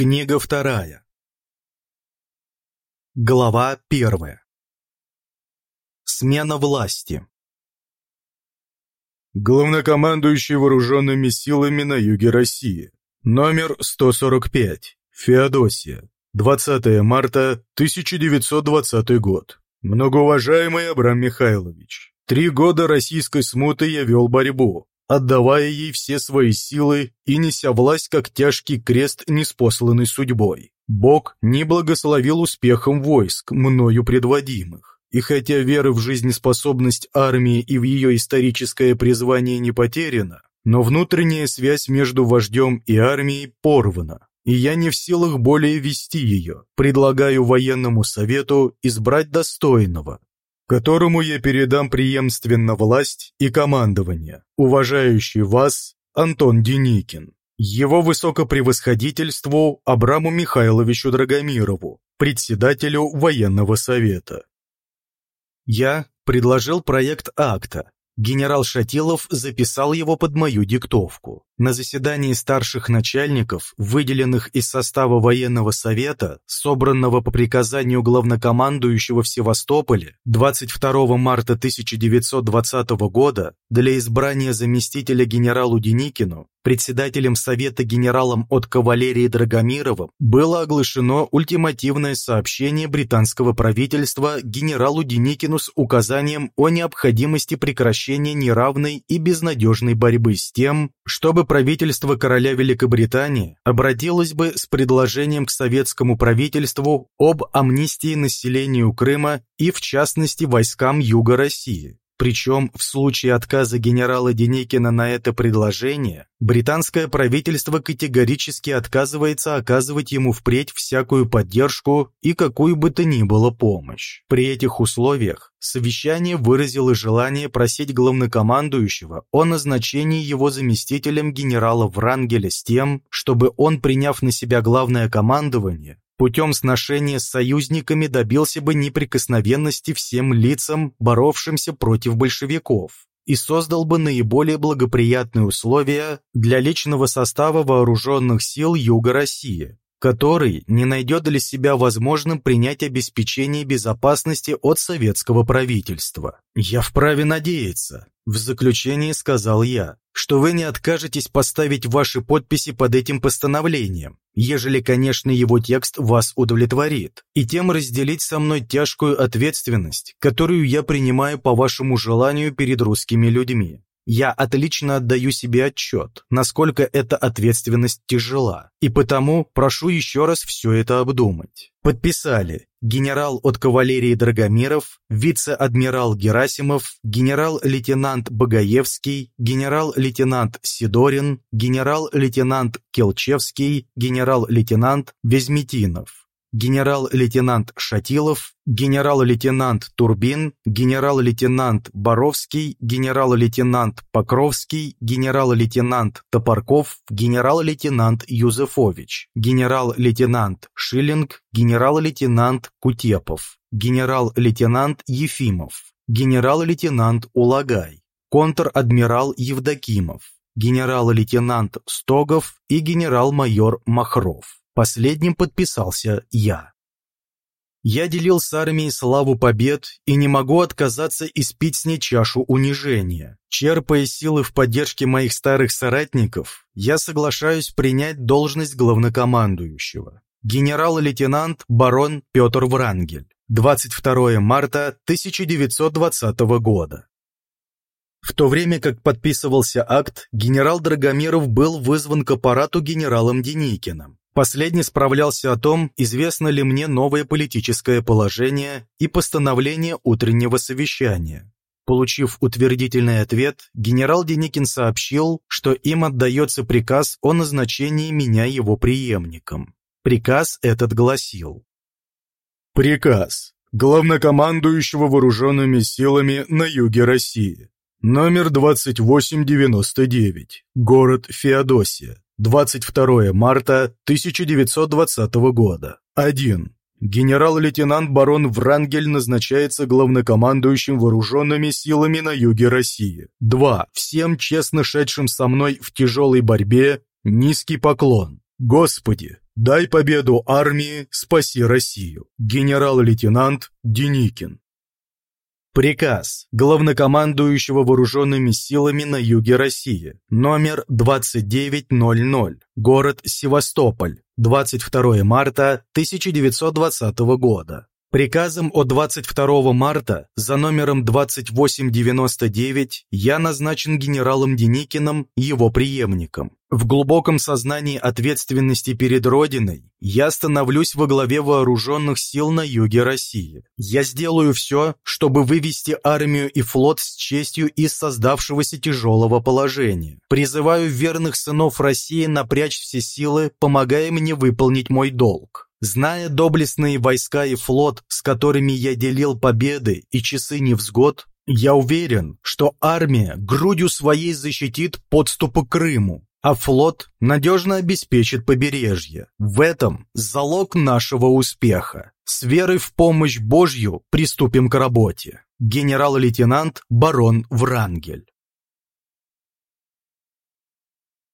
Книга вторая. Глава первая. Смена власти. Главнокомандующий вооруженными силами на юге России. Номер 145. Феодосия. 20 марта 1920 год. Многоуважаемый Абрам Михайлович, три года российской смуты я вел борьбу, отдавая ей все свои силы и неся власть как тяжкий крест, неспосланный судьбой. Бог не благословил успехом войск, мною предводимых. И хотя вера в жизнеспособность армии и в ее историческое призвание не потеряна, но внутренняя связь между вождем и армией порвана, и я не в силах более вести ее. Предлагаю военному совету избрать достойного, которому я передам преемственно власть и командование, уважающий вас Антон Деникин, его высокопревосходительству Абраму Михайловичу Драгомирову, председателю военного совета. Я предложил проект акта, Генерал Шатилов записал его под мою диктовку. На заседании старших начальников, выделенных из состава военного совета, собранного по приказанию главнокомандующего в Севастополе 22 марта 1920 года для избрания заместителя генералу Деникину, председателем Совета генералом от кавалерии Драгомировым, было оглашено ультимативное сообщение британского правительства генералу Деникину с указанием о необходимости прекращения неравной и безнадежной борьбы с тем, чтобы правительство короля Великобритании обратилось бы с предложением к советскому правительству об амнистии населению Крыма и, в частности, войскам Юга России. Причем в случае отказа генерала Деникина на это предложение, британское правительство категорически отказывается оказывать ему впредь всякую поддержку и какую бы то ни было помощь. При этих условиях совещание выразило желание просить главнокомандующего о назначении его заместителем генерала Врангеля с тем, чтобы он, приняв на себя главное командование, путем сношения с союзниками добился бы неприкосновенности всем лицам, боровшимся против большевиков, и создал бы наиболее благоприятные условия для личного состава вооруженных сил Юга России, который не найдет для себя возможным принять обеспечение безопасности от советского правительства. «Я вправе надеяться», — в заключении сказал я, «что вы не откажетесь поставить ваши подписи под этим постановлением, ежели, конечно, его текст вас удовлетворит, и тем разделить со мной тяжкую ответственность, которую я принимаю по вашему желанию перед русскими людьми. Я отлично отдаю себе отчет, насколько эта ответственность тяжела, и потому прошу еще раз все это обдумать. Подписали генерал от кавалерии Драгомиров, вице-адмирал Герасимов, генерал-лейтенант Багаевский, генерал-лейтенант Сидорин, генерал-лейтенант Келчевский, генерал-лейтенант Везметинов генерал-лейтенант Шатилов, генерал-лейтенант Турбин, генерал-лейтенант Боровский, генерал-лейтенант Покровский, генерал-лейтенант Топорков, генерал-лейтенант Юзефович, генерал-лейтенант Шиллинг, генерал-лейтенант Кутепов, генерал-лейтенант Ефимов, генерал-лейтенант Улагай, контр-адмирал Евдокимов, генерал-лейтенант Стогов и генерал-майор Махров. Последним подписался я. Я делил с армией славу побед и не могу отказаться испить с ней чашу унижения. Черпая силы в поддержке моих старых соратников, я соглашаюсь принять должность главнокомандующего. Генерал-лейтенант барон Петр Врангель. 22 марта 1920 года. В то время как подписывался акт, генерал Драгомиров был вызван к аппарату генералом Деникиным. Последний справлялся о том, известно ли мне новое политическое положение и постановление утреннего совещания. Получив утвердительный ответ, генерал Деникин сообщил, что им отдается приказ о назначении меня его преемником. Приказ этот гласил. Приказ главнокомандующего вооруженными силами на юге России. Номер 2899. Город Феодосия. 22 марта 1920 года. 1. Генерал-лейтенант барон Врангель назначается главнокомандующим вооруженными силами на юге России. 2. Всем честно шедшим со мной в тяжелой борьбе низкий поклон. Господи, Дай победу армии, спаси Россию. Генерал-лейтенант Деникин. Приказ главнокомандующего вооруженными силами на юге России, номер 2900, город Севастополь, 22 марта 1920 года. Приказом от 22 марта за номером 2899 я назначен генералом Деникиным, его преемником. В глубоком сознании ответственности перед Родиной я становлюсь во главе вооруженных сил на юге России. Я сделаю все, чтобы вывести армию и флот с честью из создавшегося тяжелого положения. Призываю верных сынов России напрячь все силы, помогая мне выполнить мой долг. Зная доблестные войска и флот, с которыми я делил победы и часы невзгод, я уверен, что армия грудью своей защитит подступы к Крыму, а флот надежно обеспечит побережье. В этом залог нашего успеха. С верой в помощь Божью приступим к работе. Генерал-лейтенант барон Врангель